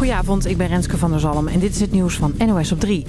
Goedenavond, ik ben Renske van der Zalm en dit is het nieuws van NOS op 3.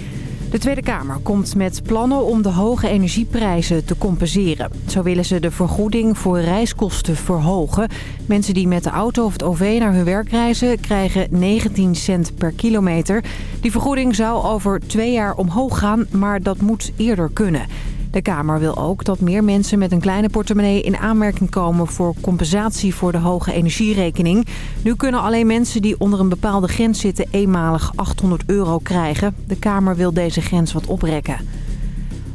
De Tweede Kamer komt met plannen om de hoge energieprijzen te compenseren. Zo willen ze de vergoeding voor reiskosten verhogen. Mensen die met de auto of het OV naar hun werk reizen krijgen 19 cent per kilometer. Die vergoeding zou over twee jaar omhoog gaan, maar dat moet eerder kunnen. De Kamer wil ook dat meer mensen met een kleine portemonnee in aanmerking komen voor compensatie voor de hoge energierekening. Nu kunnen alleen mensen die onder een bepaalde grens zitten eenmalig 800 euro krijgen. De Kamer wil deze grens wat oprekken.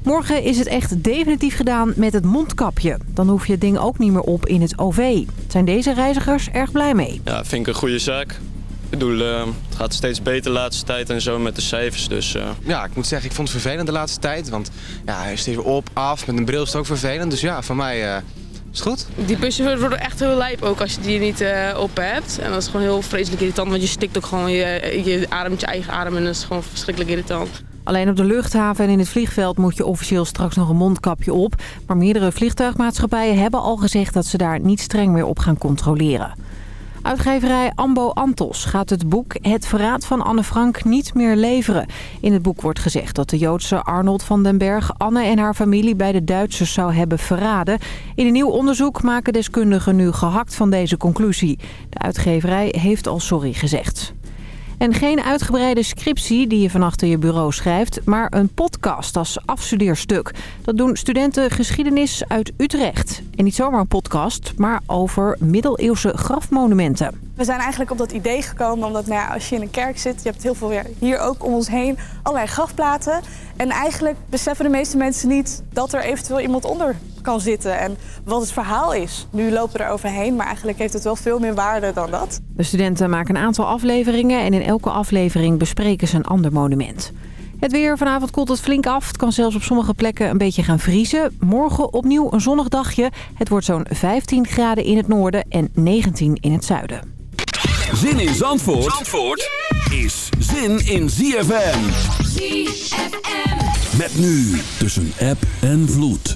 Morgen is het echt definitief gedaan met het mondkapje. Dan hoef je het ding ook niet meer op in het OV. Zijn deze reizigers erg blij mee? Ja, vind ik een goede zaak. Ik bedoel, uh, het gaat steeds beter de laatste tijd en zo met de cijfers. Dus, uh... Ja, ik moet zeggen, ik vond het vervelend de laatste tijd. Want ja, hij steeds op, af, met een bril is het ook vervelend. Dus ja, voor mij uh, is het goed. Die bussen worden echt heel lijp ook als je die niet op hebt. En dat is gewoon heel vreselijk irritant, want je stikt ook gewoon, je, je ademt je eigen adem en dat is gewoon verschrikkelijk irritant. Alleen op de luchthaven en in het vliegveld moet je officieel straks nog een mondkapje op. Maar meerdere vliegtuigmaatschappijen hebben al gezegd dat ze daar niet streng meer op gaan controleren. Uitgeverij Ambo Antos gaat het boek Het Verraad van Anne Frank niet meer leveren. In het boek wordt gezegd dat de Joodse Arnold van den Berg Anne en haar familie bij de Duitsers zou hebben verraden. In een nieuw onderzoek maken deskundigen nu gehakt van deze conclusie. De uitgeverij heeft al sorry gezegd. En geen uitgebreide scriptie die je van achter je bureau schrijft, maar een podcast als afstudeerstuk. Dat doen studenten geschiedenis uit Utrecht. En niet zomaar een podcast, maar over middeleeuwse grafmonumenten. We zijn eigenlijk op dat idee gekomen omdat nou ja, als je in een kerk zit, je hebt heel veel hier ook om ons heen allerlei grafplaten. En eigenlijk beseffen de meeste mensen niet dat er eventueel iemand onder kan zitten en wat het verhaal is. Nu lopen we er overheen, maar eigenlijk heeft het wel veel meer waarde dan dat. De studenten maken een aantal afleveringen en in elke aflevering bespreken ze een ander monument. Het weer. Vanavond koelt het flink af. Het kan zelfs op sommige plekken een beetje gaan vriezen. Morgen opnieuw een zonnig dagje. Het wordt zo'n 15 graden in het noorden en 19 in het zuiden. Zin in Zandvoort, Zandvoort is zin in ZFM. ZFM. Met nu tussen app en vloed.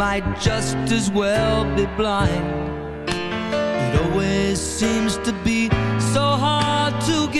might just as well be blind. It always seems to be so hard to get.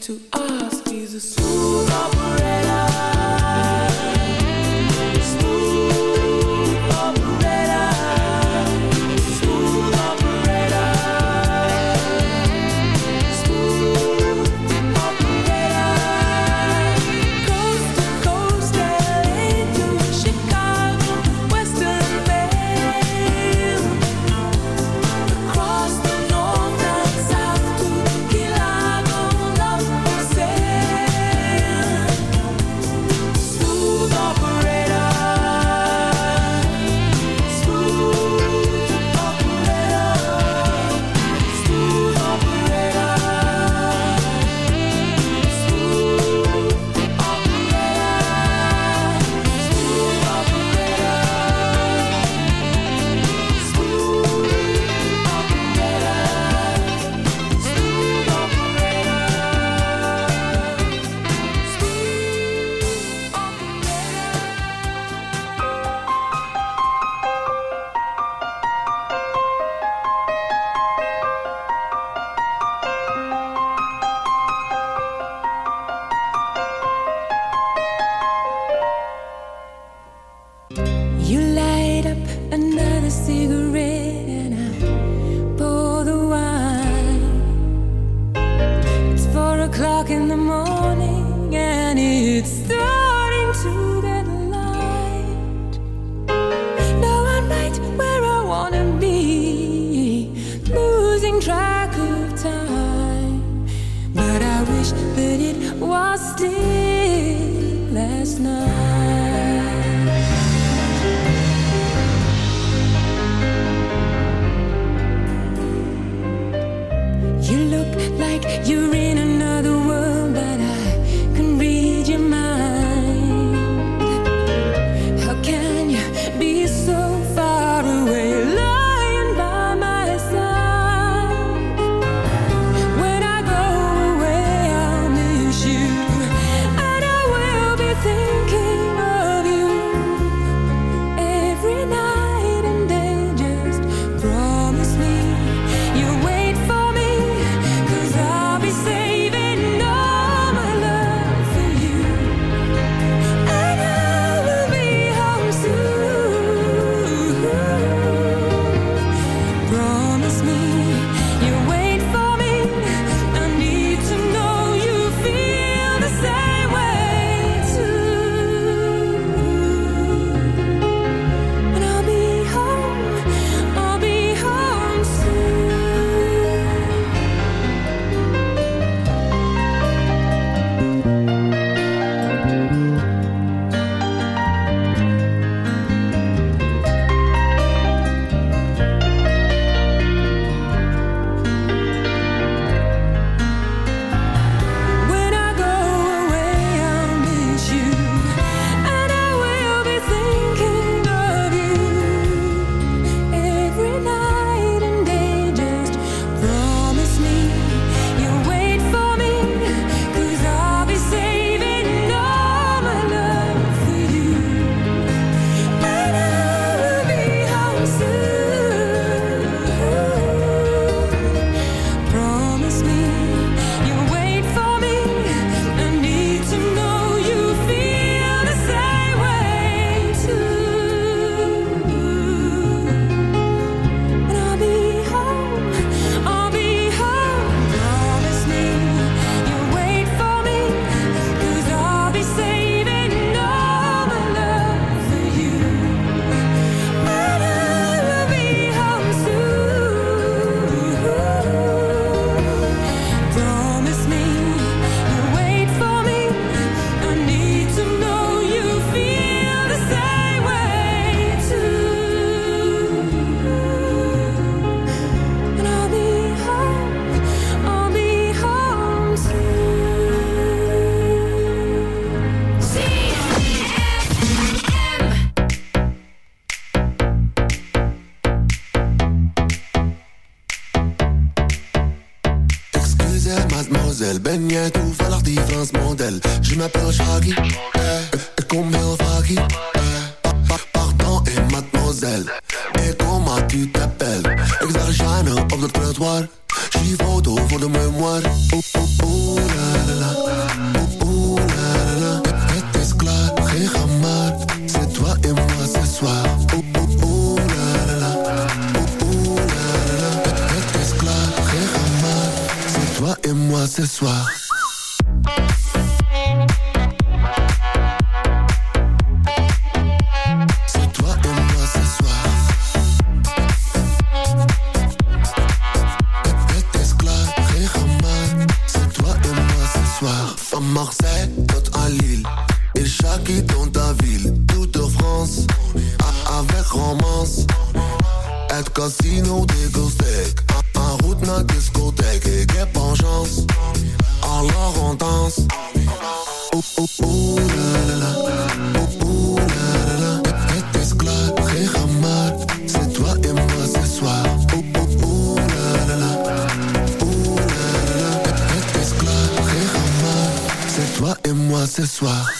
to ask, he's a smooth operator. Romance. Het casino de Gulsteak. En route naar discotheek. Ik heb een chance. Alors on danse. Oeh, oeh, oeh, la la la. Oeh, oeh, la la la. Het- is klaar, geen gemaakt. C'est toi et moi ce soir? Oeh, oeh, la la la. La la la. Het is klaar, geen gemaakt. C'est toi et moi ce soir?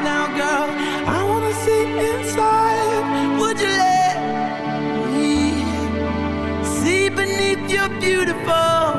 beautiful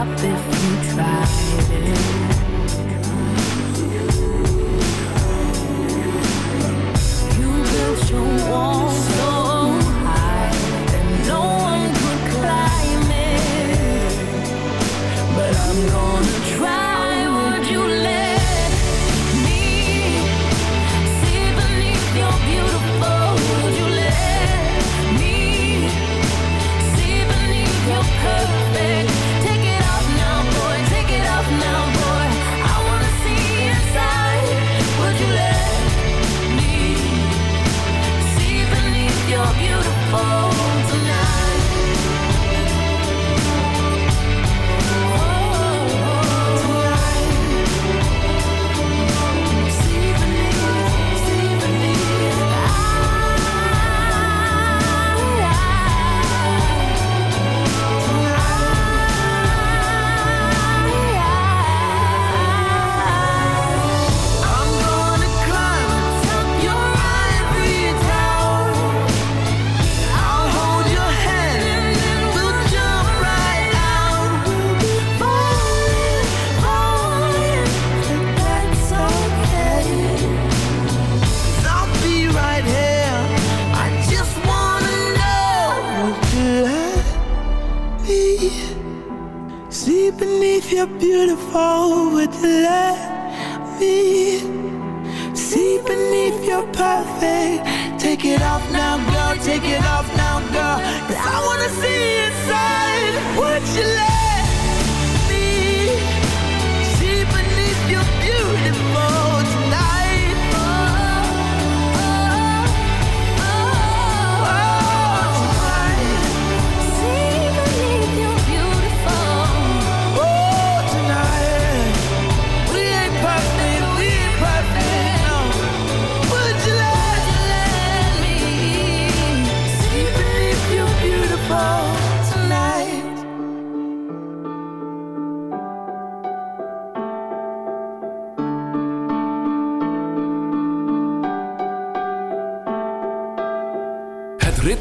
stop if you tried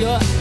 your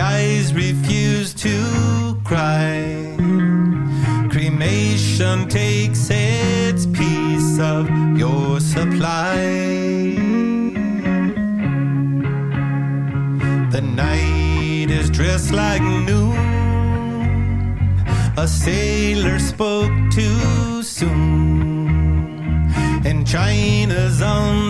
skies refuse to cry. Cremation takes its piece of your supply. The night is dressed like noon. A sailor spoke too soon, and China's on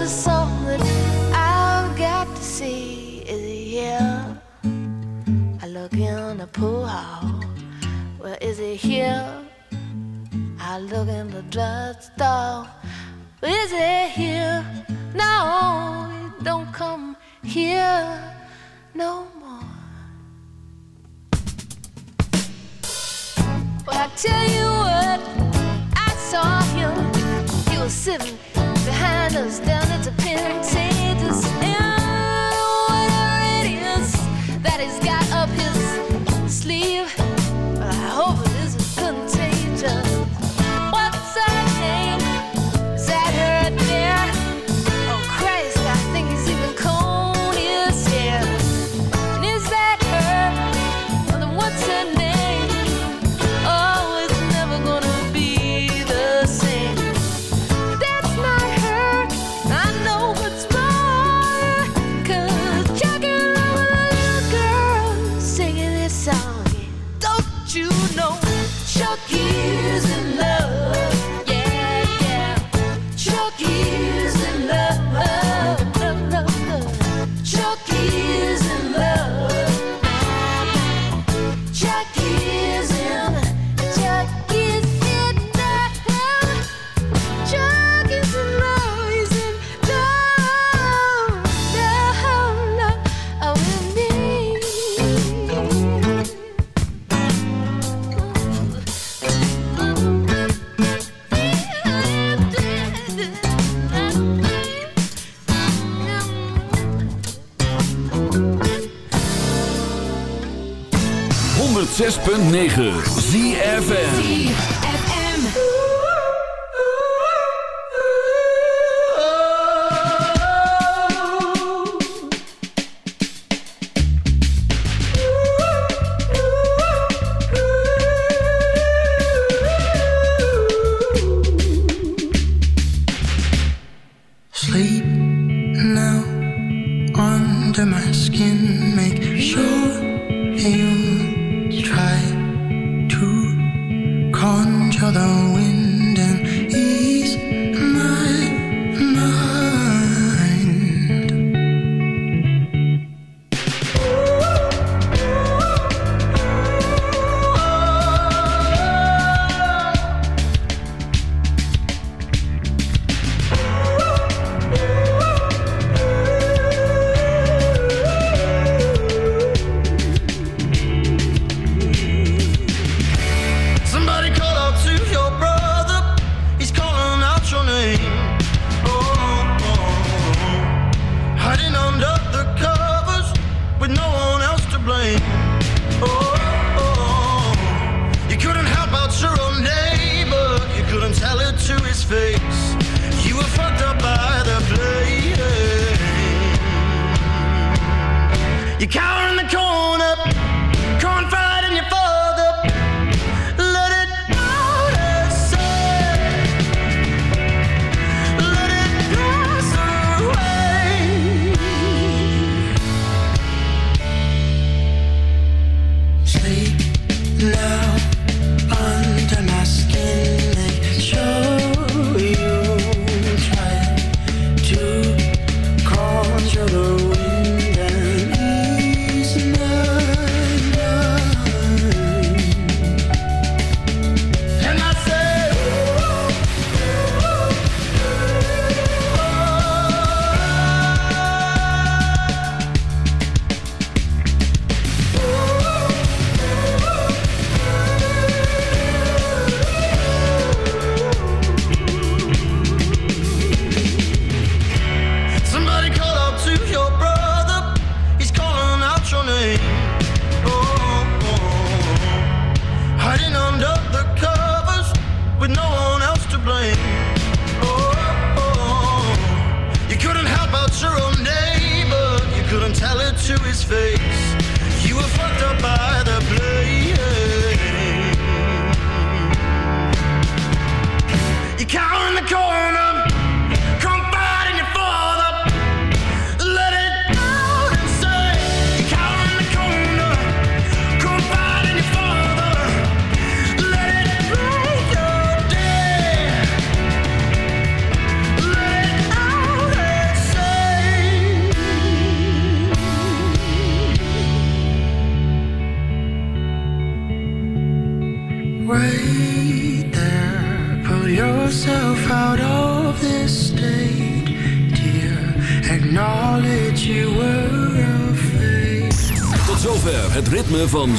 Is something that I've got to see is he here. I look in the pool hall. Well, is it here? I look in the drugstore. Well, is he here? No, he don't come here no more. Well, I tell you what, I saw him. He was sitting behind us, down at the whatever it is that he's got up his 106.9 ZFN